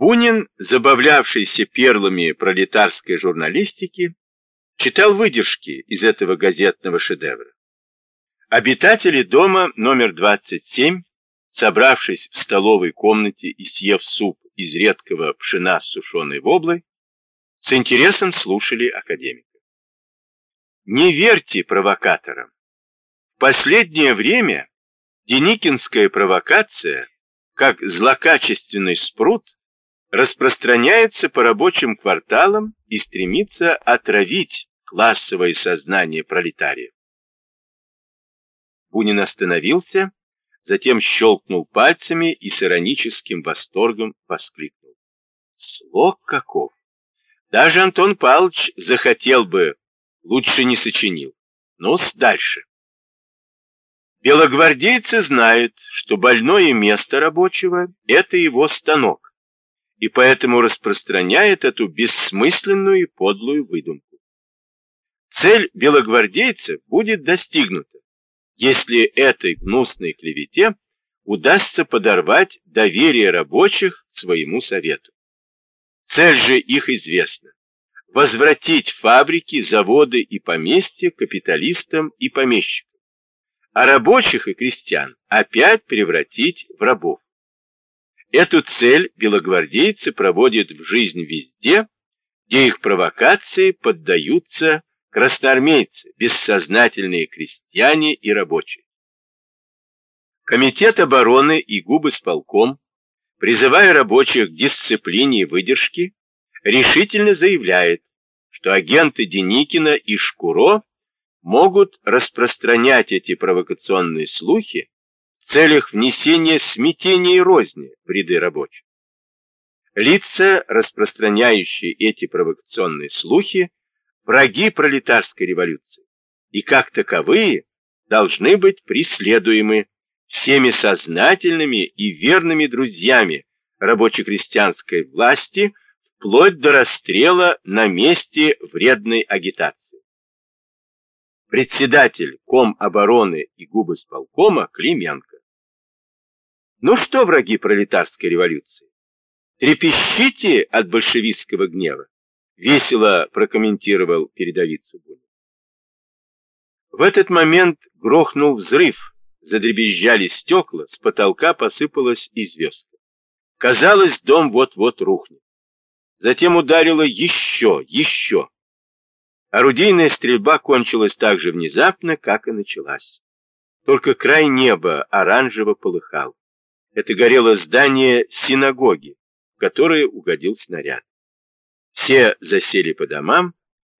Бунин, забавлявшийся перлами пролетарской журналистики, читал выдержки из этого газетного шедевра. Обитатели дома номер 27, собравшись в столовой комнате и съев суп из редкого пшена с сушеной воблой, с интересом слушали академика. Не верьте провокаторам. В последнее время Деникинская провокация, как злокачественный спрут, распространяется по рабочим кварталам и стремится отравить классовое сознание пролетариев. Бунин остановился, затем щелкнул пальцами и с ироническим восторгом воскликнул. Слог каков! Даже Антон Павлович захотел бы, лучше не сочинил. Ну-с, дальше. Белогвардейцы знают, что больное место рабочего – это его станок, и поэтому распространяет эту бессмысленную и подлую выдумку. Цель белогвардейцев будет достигнута, если этой гнусной клевете удастся подорвать доверие рабочих своему совету. Цель же их известна – возвратить фабрики, заводы и поместья капиталистам и помещикам а рабочих и крестьян опять превратить в рабов. Эту цель белогвардейцы проводят в жизнь везде, где их провокации поддаются красноармейцы, бессознательные крестьяне и рабочие. Комитет обороны и губы с полком, призывая рабочих к дисциплине и выдержке, решительно заявляет, что агенты Деникина и Шкуро могут распространять эти провокационные слухи целях внесения смятения и розни в ряды рабочих. Лица, распространяющие эти провокационные слухи, враги пролетарской революции, и как таковые должны быть преследуемы всеми сознательными и верными друзьями рабоче-крестьянской власти вплоть до расстрела на месте вредной агитации председатель ком обороны и губы сполкома Клименко. Ну что, враги пролетарской революции, трепещите от большевистского гнева, весело прокомментировал передовица Бунин. В этот момент грохнул взрыв, задребезжали стекла, с потолка посыпалась и звездка. Казалось, дом вот-вот рухнет. Затем ударило еще, еще. Орудийная стрельба кончилась так же внезапно, как и началась. Только край неба оранжево полыхал. Это горело здание синагоги, в которое угодил снаряд. Все засели по домам,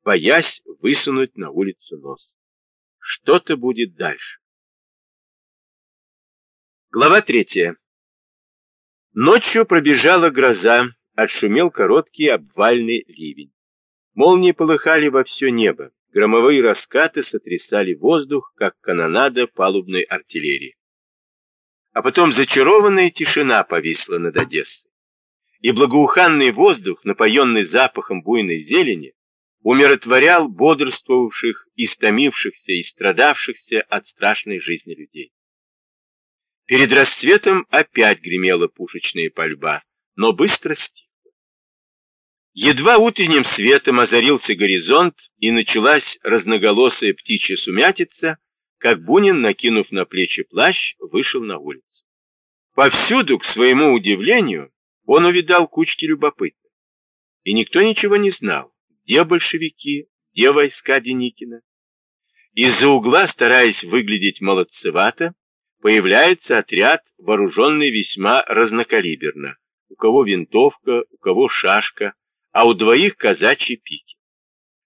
боясь высунуть на улицу нос. Что-то будет дальше. Глава третья. Ночью пробежала гроза, отшумел короткий обвальный ливень. Молнии полыхали во все небо, громовые раскаты сотрясали воздух, как канонада палубной артиллерии. А потом зачарованная тишина повисла над Одессой, и благоуханный воздух, напоенный запахом буйной зелени, умиротворял бодрствовавших, истомившихся и страдавшихся от страшной жизни людей. Перед рассветом опять гремела пушечная пальба, но быстро стихла. Едва утренним светом озарился горизонт и началась разноголосая птичья сумятица, как Бунин, накинув на плечи плащ, вышел на улицу. Повсюду, к своему удивлению, он увидал кучки любопытных. И никто ничего не знал, где большевики, где войска Деникина. Из-за угла, стараясь выглядеть молодцевато, появляется отряд, вооруженный весьма разнокалиберно. У кого винтовка, у кого шашка, а у двоих казачьи пики.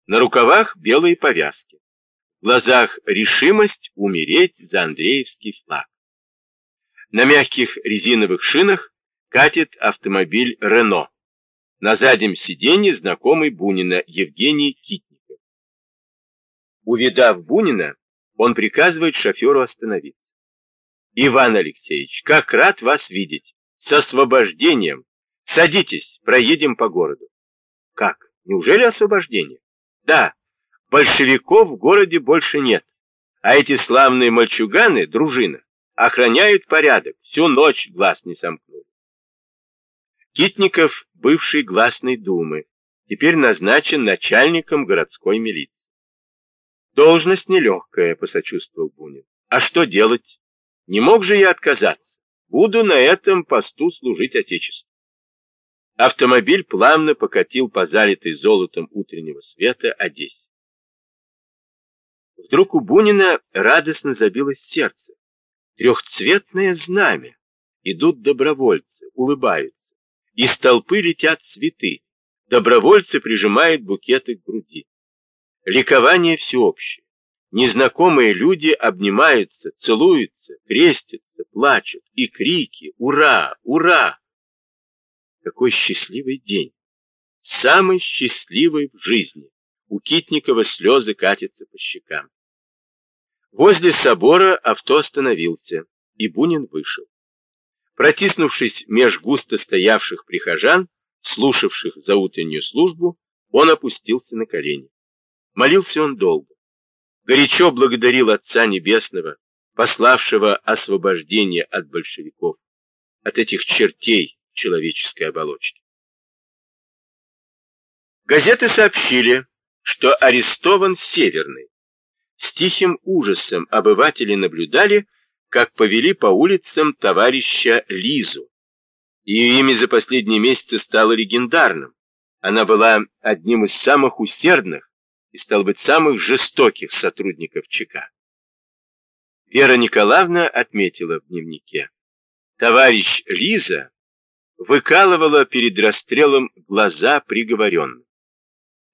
На рукавах белые повязки. В глазах решимость умереть за Андреевский флаг. На мягких резиновых шинах катит автомобиль «Рено». На заднем сиденье знакомый Бунина Евгений Китников. Увидав Бунина, он приказывает шоферу остановиться. «Иван Алексеевич, как рад вас видеть! С освобождением! Садитесь, проедем по городу». Как? Неужели освобождение? Да, большевиков в городе больше нет. А эти славные мальчуганы, дружина, охраняют порядок, всю ночь глаз не сомкнули. Китников, бывший гласной думы, теперь назначен начальником городской милиции. Должность нелегкая, посочувствовал Бунин. А что делать? Не мог же я отказаться. Буду на этом посту служить Отечеству. Автомобиль плавно покатил по залитой золотом утреннего света Одессе. Вдруг у Бунина радостно забилось сердце. Трехцветное знамя. Идут добровольцы, улыбаются. Из толпы летят цветы. Добровольцы прижимают букеты к груди. Ликование всеобщее. Незнакомые люди обнимаются, целуются, крестятся, плачут. И крики «Ура! Ура!» Какой счастливый день! Самый счастливый в жизни. У Китникова слезы катятся по щекам. Возле собора авто остановился, и Бунин вышел. Протиснувшись меж густо стоявших прихожан, слушавших за утреннюю службу, он опустился на колени. Молился он долго. Горячо благодарил Отца Небесного, пославшего освобождение от большевиков, от этих чертей человеческой оболочки. Газеты сообщили, что арестован Северный. С тихим ужасом обыватели наблюдали, как повели по улицам товарища Лизу. Ее имя за последние месяцы стало легендарным. Она была одним из самых усердных и, стал быть, самых жестоких сотрудников ЧК. Вера Николаевна отметила в дневнике. Товарищ Лиза выкалывала перед расстрелом глаза приговоренным.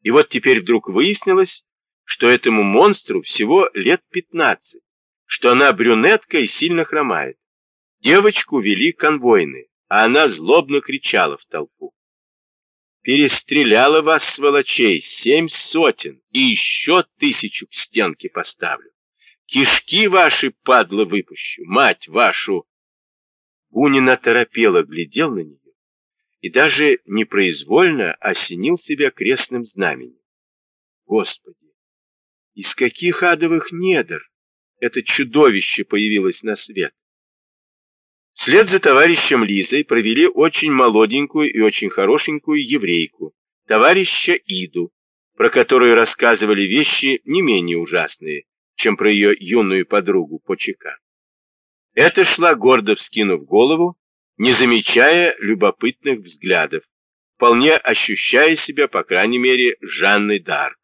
И вот теперь вдруг выяснилось, что этому монстру всего лет 15, что она брюнетка и сильно хромает. Девочку вели конвойные, а она злобно кричала в толпу. «Перестреляла вас, сволочей, семь сотен, и еще тысячу к стенке поставлю. Кишки ваши, падлы, выпущу, мать вашу!» Бунин оторопело глядел на нее и даже непроизвольно осенил себя крестным знаменем. Господи, из каких адовых недр это чудовище появилось на свет? Вслед за товарищем Лизой провели очень молоденькую и очень хорошенькую еврейку, товарища Иду, про которую рассказывали вещи не менее ужасные, чем про ее юную подругу по Эта шла, гордо вскинув голову, не замечая любопытных взглядов, вполне ощущая себя, по крайней мере, Жанной Дарк.